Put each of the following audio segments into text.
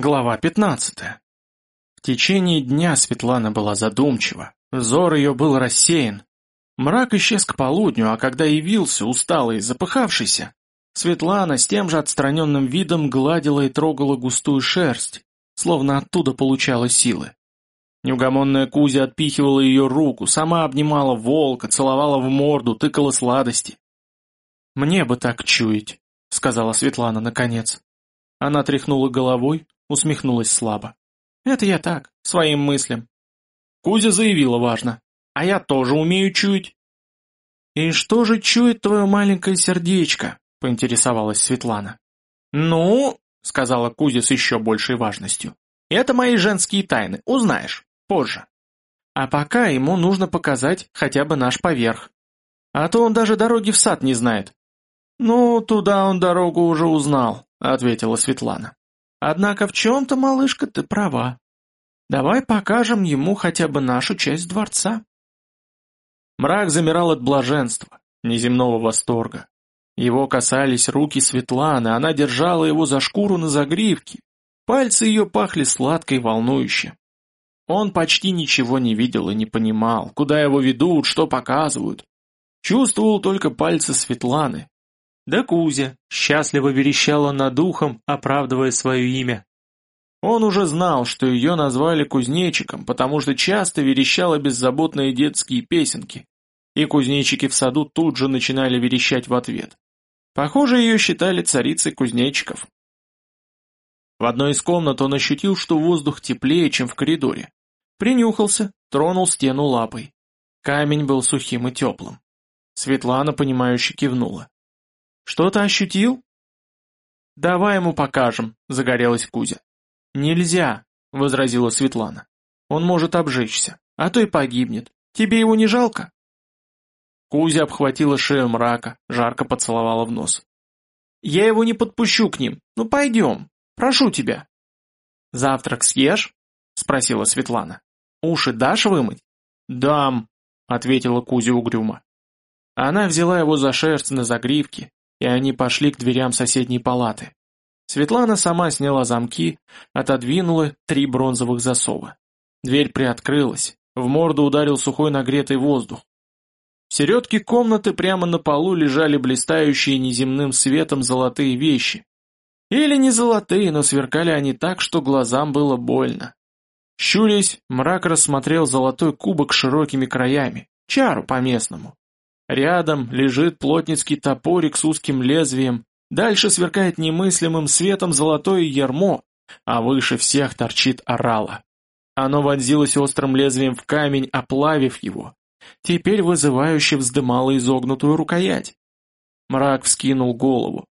Глава 15. В течение дня Светлана была задумчива, взор ее был рассеян. Мрак исчез к полудню, а когда явился, усталый и запыхавшийся, Светлана с тем же отстраненным видом гладила и трогала густую шерсть, словно оттуда получала силы. Неугомонная Кузя отпихивала ее руку, сама обнимала волка, целовала в морду, тыкала сладости. «Мне бы так чуять», — сказала Светлана наконец. Она тряхнула головой, усмехнулась слабо. «Это я так, своим мыслям». Кузя заявила важно. «А я тоже умею чуять». «И что же чует твое маленькое сердечко?» — поинтересовалась Светлана. «Ну», — сказала Кузя с еще большей важностью, — «это мои женские тайны, узнаешь, позже. А пока ему нужно показать хотя бы наш поверх. А то он даже дороги в сад не знает». «Ну, туда он дорогу уже узнал», — ответила Светлана. Однако в чем-то, малышка, ты права. Давай покажем ему хотя бы нашу часть дворца. Мрак замирал от блаженства, неземного восторга. Его касались руки Светланы, она держала его за шкуру на загривке. Пальцы ее пахли сладко и волнующе. Он почти ничего не видел и не понимал, куда его ведут, что показывают. Чувствовал только пальцы Светланы, да Кузя счастливо верещала над духом, оправдывая свое имя. Он уже знал, что ее назвали кузнечиком, потому что часто верещала беззаботные детские песенки, и кузнечики в саду тут же начинали верещать в ответ. Похоже, ее считали царицей кузнечиков. В одной из комнат он ощутил, что воздух теплее, чем в коридоре. Принюхался, тронул стену лапой. Камень был сухим и теплым. Светлана, понимающе кивнула. Что-то ощутил?» «Давай ему покажем», — загорелась Кузя. «Нельзя», — возразила Светлана. «Он может обжечься, а то и погибнет. Тебе его не жалко?» Кузя обхватила шею мрака, жарко поцеловала в нос. «Я его не подпущу к ним. Ну пойдем, прошу тебя». «Завтрак съешь?» — спросила Светлана. «Уши дашь вымыть?» «Дам», — ответила Кузя угрюмо. Она взяла его за шерсть на загривке, и они пошли к дверям соседней палаты. Светлана сама сняла замки, отодвинула три бронзовых засова. Дверь приоткрылась, в морду ударил сухой нагретый воздух. В середке комнаты прямо на полу лежали блистающие неземным светом золотые вещи. Или не золотые, но сверкали они так, что глазам было больно. Щурясь, мрак рассмотрел золотой кубок широкими краями, чару по-местному. Рядом лежит плотницкий топорик с узким лезвием, дальше сверкает немыслимым светом золотое ярмо, а выше всех торчит орала. Оно вонзилось острым лезвием в камень, оплавив его. Теперь вызывающе вздымало изогнутую рукоять. Мрак вскинул голову.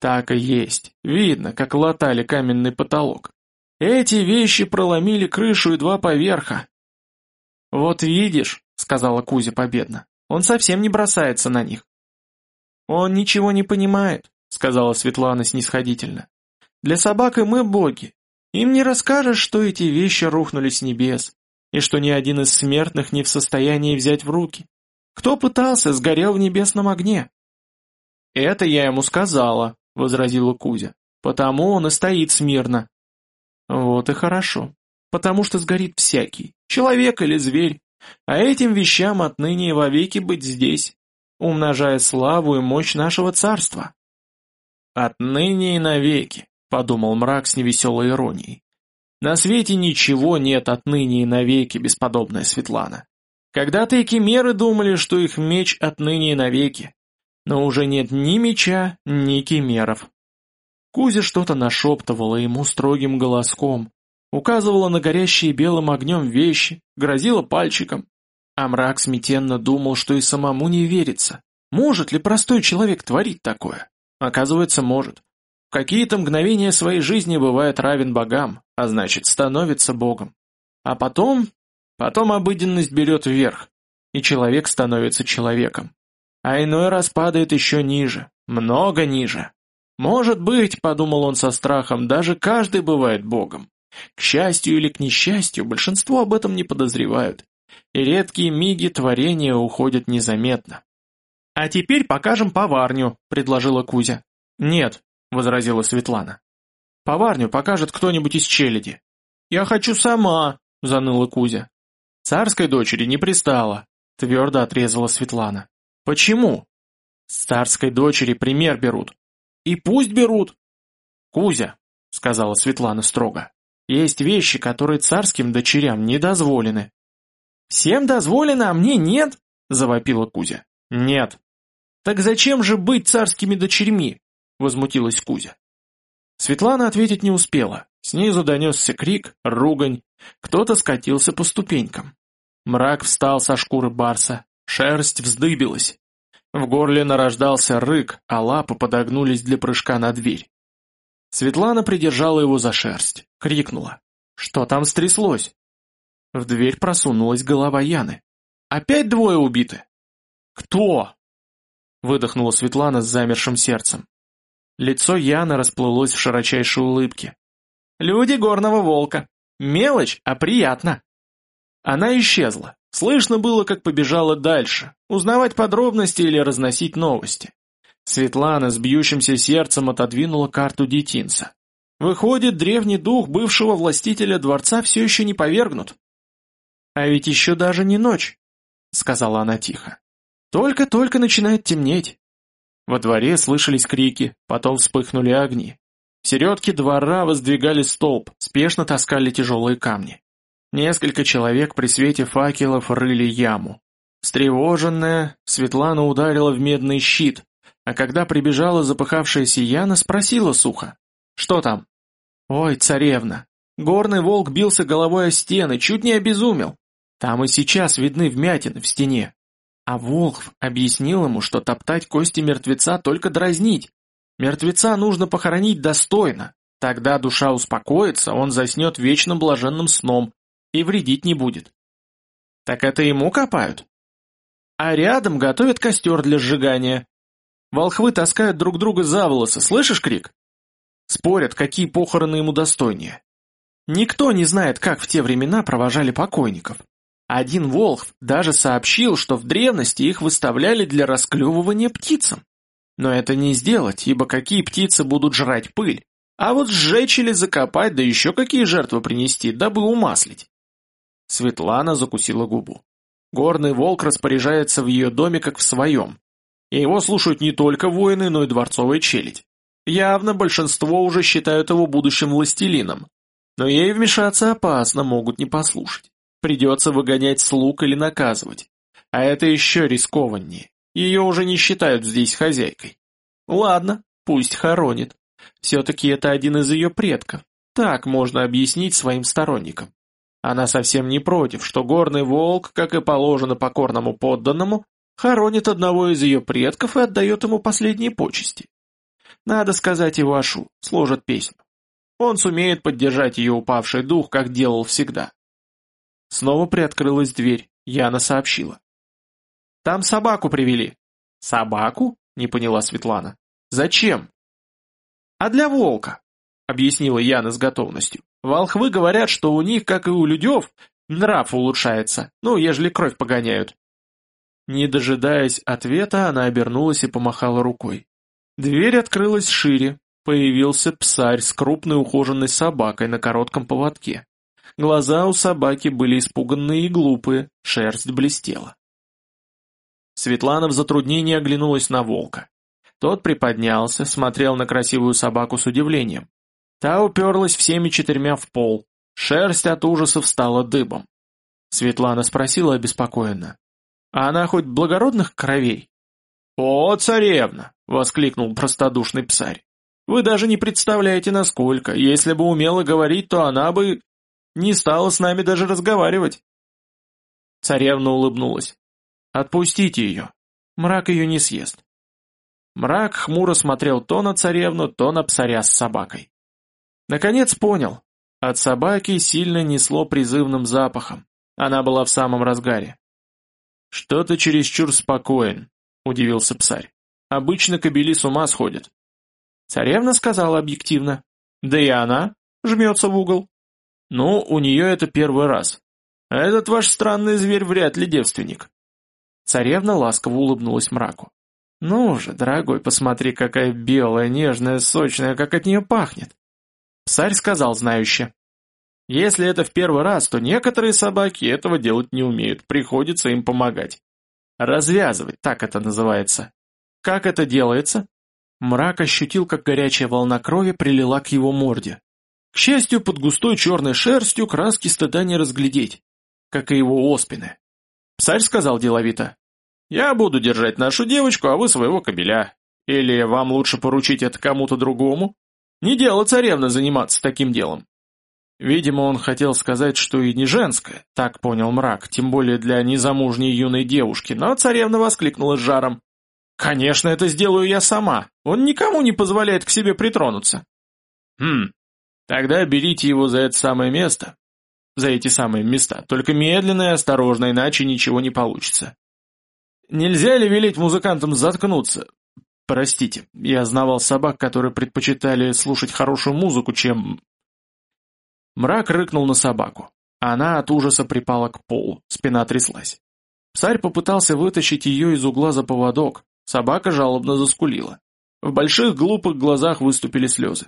Так и есть. Видно, как латали каменный потолок. Эти вещи проломили крышу и два поверха. «Вот видишь», — сказала Кузя победно, он совсем не бросается на них. «Он ничего не понимает», — сказала Светлана снисходительно. «Для собак и мы боги. Им не расскажешь, что эти вещи рухнули с небес, и что ни один из смертных не в состоянии взять в руки. Кто пытался, сгорел в небесном огне». «Это я ему сказала», — возразила Кузя. «Потому он и стоит смирно». «Вот и хорошо. Потому что сгорит всякий, человек или зверь, а этим вещам отныне и вовеки быть здесь, умножая славу и мощь нашего царства. Отныне и навеки, подумал мрак с невеселой иронией. На свете ничего нет отныне и навеки, бесподобная Светлана. Когда-то и кемеры думали, что их меч отныне и навеки, но уже нет ни меча, ни кемеров. Кузя что-то нашептывала ему строгим голоском, указывала на горящие белым огнем вещи, грозила пальчиком. А мрак смятенно думал, что и самому не верится. Может ли простой человек творить такое? Оказывается, может. В какие-то мгновения своей жизни бывает равен богам, а значит, становится богом. А потом... Потом обыденность берет вверх, и человек становится человеком. А иной раз падает еще ниже, много ниже. Может быть, подумал он со страхом, даже каждый бывает богом. К счастью или к несчастью, большинство об этом не подозревают, и редкие миги творения уходят незаметно. «А теперь покажем поварню», — предложила Кузя. «Нет», — возразила Светлана. Поварню покажет кто-нибудь из челяди». «Я хочу сама», — заныла Кузя. «Царской дочери не пристала», — твердо отрезала Светлана. «Почему?» «С царской дочери пример берут». «И пусть берут». «Кузя», — сказала Светлана строго, — «есть вещи, которые царским дочерям не дозволены». «Всем дозволено, а мне нет?» — завопила Кузя. «Нет». «Так зачем же быть царскими дочерьми?» — возмутилась Кузя. Светлана ответить не успела. Снизу донесся крик, ругань. Кто-то скатился по ступенькам. Мрак встал со шкуры барса, шерсть вздыбилась. В горле нарождался рык, а лапы подогнулись для прыжка на дверь. Светлана придержала его за шерсть, крикнула. «Что там стряслось?» В дверь просунулась голова Яны. «Опять двое убиты?» «Кто?» Выдохнула Светлана с замершим сердцем. Лицо Яны расплылось в широчайшей улыбке. «Люди горного волка. Мелочь, а приятно». Она исчезла. Слышно было, как побежала дальше, узнавать подробности или разносить новости. Светлана с бьющимся сердцем отодвинула карту детинца. Выходит, древний дух бывшего властителя дворца все еще не повергнут. «А ведь еще даже не ночь», — сказала она тихо. «Только-только начинает темнеть». Во дворе слышались крики, потом вспыхнули огни. В середке двора воздвигали столб, спешно таскали тяжелые камни. Несколько человек при свете факелов рыли яму. Встревоженная, Светлана ударила в медный щит, а когда прибежала запыхавшаяся Яна, спросила сухо. «Что там?» «Ой, царевна!» Горный волк бился головой о стены, чуть не обезумел. Там и сейчас видны вмятины в стене. А Волхв объяснил ему, что топтать кости мертвеца только дразнить. Мертвеца нужно похоронить достойно. Тогда душа успокоится, он заснет вечным блаженным сном и вредить не будет. Так это ему копают? А рядом готовят костер для сжигания. Волхвы таскают друг друга за волосы, слышишь крик? Спорят, какие похороны ему достойнее. Никто не знает, как в те времена провожали покойников. Один волхв даже сообщил, что в древности их выставляли для расклевывания птицам. Но это не сделать, ибо какие птицы будут жрать пыль? А вот сжечь или закопать, да еще какие жертвы принести, дабы умаслить. Светлана закусила губу. Горный волк распоряжается в ее доме как в своем. И его слушают не только воины, но и дворцовая челядь. Явно большинство уже считают его будущим властелином. Но ей вмешаться опасно, могут не послушать. Придется выгонять слуг или наказывать. А это еще рискованнее. Ее уже не считают здесь хозяйкой. Ладно, пусть хоронит. Все-таки это один из ее предков. Так можно объяснить своим сторонникам. Она совсем не против, что горный волк, как и положено покорному подданному, хоронит одного из ее предков и отдает ему последние почести. Надо сказать Ивашу, сложат песню. Он сумеет поддержать ее упавший дух, как делал всегда. Снова приоткрылась дверь, Яна сообщила. «Там собаку привели». «Собаку?» — не поняла Светлана. «Зачем?» «А для волка», — объяснила Яна с готовностью. Волхвы говорят, что у них, как и у людев, нрав улучшается, ну, ежели кровь погоняют. Не дожидаясь ответа, она обернулась и помахала рукой. Дверь открылась шире, появился псарь с крупной ухоженной собакой на коротком поводке. Глаза у собаки были испуганные и глупые, шерсть блестела. Светлана в затруднении оглянулась на волка. Тот приподнялся, смотрел на красивую собаку с удивлением. Та уперлась всеми четырьмя в пол. Шерсть от ужаса встала дыбом. Светлана спросила обеспокоенно. «А она хоть благородных кровей?» «О, царевна!» — воскликнул простодушный псарь. «Вы даже не представляете, насколько. Если бы умела говорить, то она бы не стала с нами даже разговаривать». Царевна улыбнулась. «Отпустите ее. Мрак ее не съест». Мрак хмуро смотрел то на царевну, то на псаря с собакой. Наконец понял. От собаки сильно несло призывным запахом. Она была в самом разгаре. «Что ты чересчур спокоен», — удивился псарь. «Обычно кобели с ума сходят». Царевна сказала объективно. «Да и она жмется в угол». «Ну, у нее это первый раз. Этот ваш странный зверь вряд ли девственник». Царевна ласково улыбнулась мраку. «Ну же, дорогой, посмотри, какая белая, нежная, сочная, как от нее пахнет. Псарь сказал знающе. Если это в первый раз, то некоторые собаки этого делать не умеют, приходится им помогать. Развязывать, так это называется. Как это делается? Мрак ощутил, как горячая волна крови прилила к его морде. К счастью, под густой черной шерстью краски стыда не разглядеть, как и его оспины. Псарь сказал деловито. «Я буду держать нашу девочку, а вы своего кобеля. Или вам лучше поручить это кому-то другому? Не дело царевна заниматься таким делом». Видимо, он хотел сказать, что и не женское, так понял мрак, тем более для незамужней юной девушки, но царевна воскликнула с жаром. «Конечно, это сделаю я сама. Он никому не позволяет к себе притронуться». «Хм, тогда берите его за это самое место, за эти самые места, только медленно и осторожно, иначе ничего не получится. Нельзя ли велеть музыкантам заткнуться? Простите, я знавал собак, которые предпочитали слушать хорошую музыку, чем... Мрак рыкнул на собаку. Она от ужаса припала к полу, спина тряслась. Псарь попытался вытащить ее из угла за поводок, собака жалобно заскулила. В больших глупых глазах выступили слезы.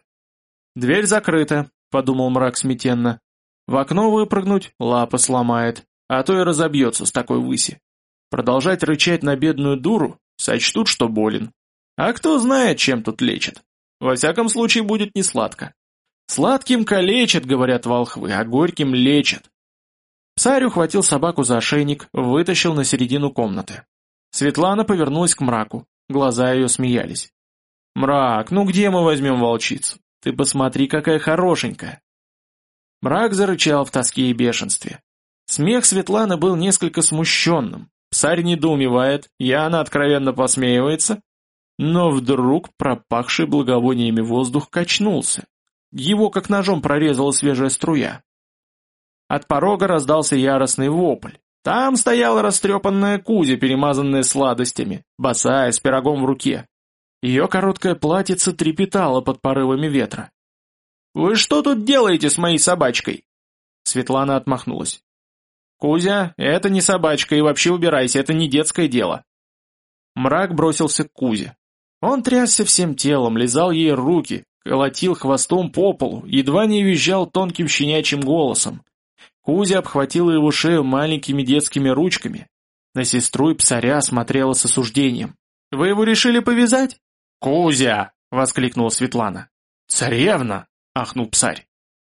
«Дверь закрыта», — подумал мрак смятенно. «В окно выпрыгнуть, лапы сломает, а то и разобьется с такой выси. Продолжать рычать на бедную дуру, сочтут, что болен. А кто знает, чем тут лечат. Во всяком случае, будет не сладко. Сладким калечат, говорят волхвы, а горьким лечат. Псарь ухватил собаку за ошейник, вытащил на середину комнаты. Светлана повернулась к мраку, глаза ее смеялись. «Мрак, ну где мы возьмем волчицу? Ты посмотри, какая хорошенькая!» Мрак зарычал в тоске и бешенстве. Смех Светланы был несколько смущенным, Псарь недоумевает, Яна откровенно посмеивается. Но вдруг пропахший благовониями воздух качнулся. Его как ножом прорезала свежая струя. От порога раздался яростный вопль. Там стояла растрепанная Кузя, перемазанная сладостями, босая, с пирогом в руке. Ее короткое платьице трепетало под порывами ветра. «Вы что тут делаете с моей собачкой?» Светлана отмахнулась. «Кузя, это не собачка, и вообще убирайся, это не детское дело». Мрак бросился к Кузе. Он трясся всем телом, лизал ей руки, колотил хвостом по полу, едва не визжал тонким щенячьим голосом. Кузя обхватила его шею маленькими детскими ручками. На сестру и псаря смотрела с осуждением. «Вы его решили повязать?» «Кузя!» — воскликнула Светлана. «Царевна!» — ахнул псарь.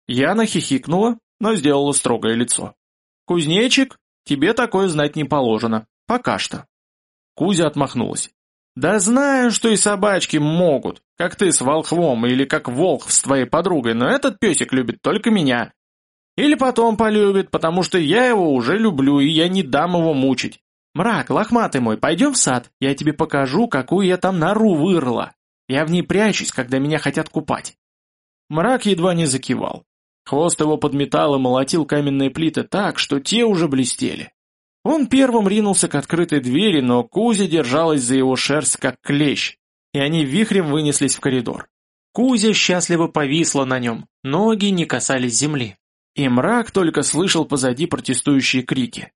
Яна хихикнула, но сделала строгое лицо. «Кузнечик, тебе такое знать не положено. Пока что». Кузя отмахнулась. «Да знаю, что и собачки могут, как ты с волхвом или как волк с твоей подругой, но этот песик любит только меня. Или потом полюбит, потому что я его уже люблю, и я не дам его мучить. Мрак, лохматый мой, пойдем в сад, я тебе покажу, какую я там нору вырыла. Я в ней прячусь, когда меня хотят купать». Мрак едва не закивал. Хвост его подметал и молотил каменные плиты так, что те уже блестели. Он первым ринулся к открытой двери, но Кузя держалась за его шерсть как клещ, и они вихрем вынеслись в коридор. Кузя счастливо повисла на нем, ноги не касались земли. И мрак только слышал позади протестующие крики.